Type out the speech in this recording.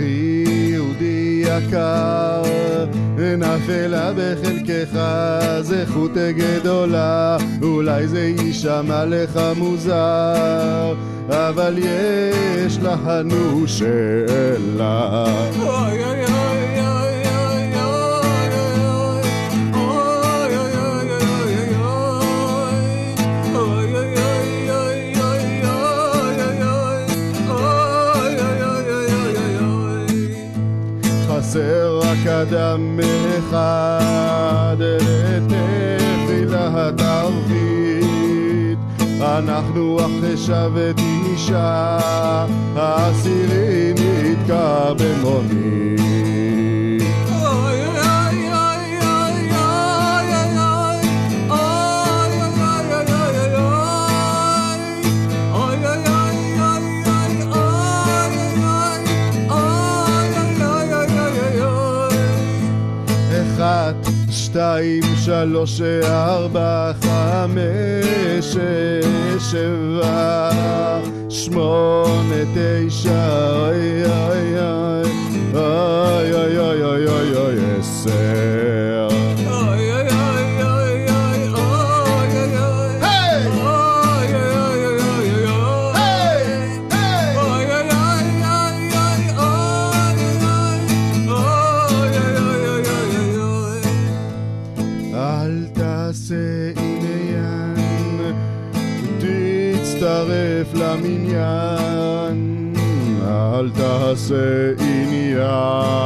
Rio de Acau ונפלה בחלקך זכות גדולה, אולי זה יישמע לך מוזר, אבל יש לנו שאלה. אוי אוי חסר רק אדם אחד לתפילת ערבית אנחנו אחרי שבת אישה האסירים נתקע במונית שתיים, שלוש, ארבע, חמש, שש, שבע, שמונה, תשע, תעשה עניין, תצטרף למניין, אל תעשה עניין.